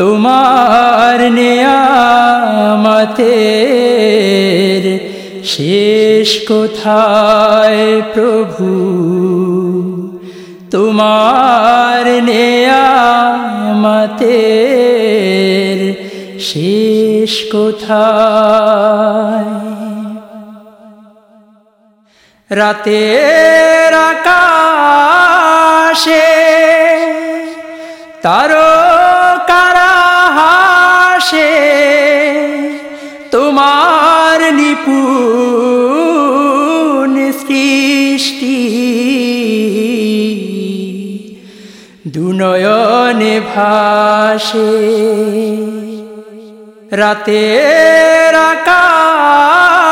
তোমার নেয়ামতের শেষ কোথায় প্রভু? তোমার নেয়ামতের শেষ কোথায়? রাতের আকাশে তারো কারাহাসে তোমার নিপুণ সৃষ্টি। দুনয়নে ভাসে রাতের আকাশে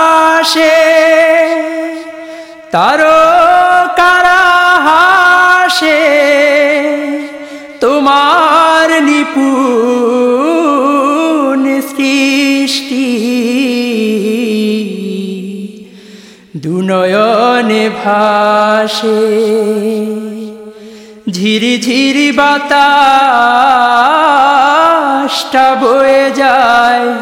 তারো কারাহাসে তোমার নিপুণ দুনয়নে ভাসে, ঝিরি ঝিরি বাতাসটা বয়ে যায়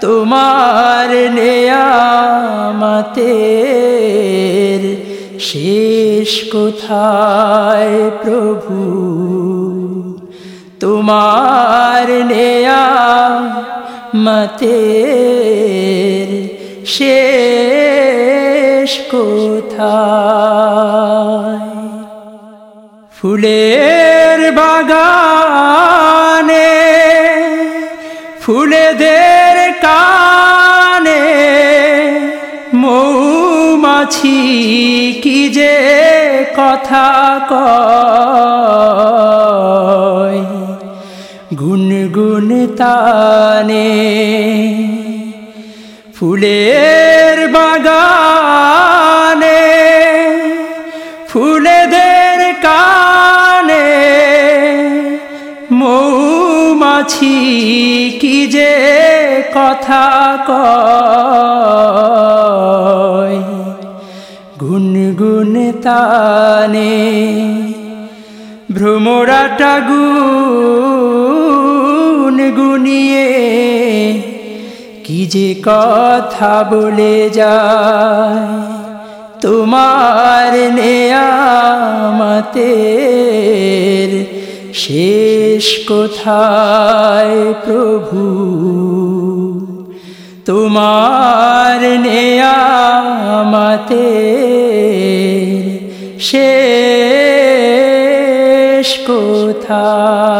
তোমার নেয়ামতের। শেষ কোথায় প্রভু? তোমার নেয়ামতের। শেষ কোথায়? ফুলের বাগানে ফুলেদের কানে মৌমাছি কি যে কথা কয়? গুনগুন তানে ফুলের মৌমাছি, কি যে কথা কয়? গুনগুন তানে ভ্রমরাটা গুন গুনিয়ে, কি যে কথা বলে যায়? তোমার নেয়ামতের শেষ কোথায় প্রভু? তোমার নেয়ামাতে শেষ কোথায়?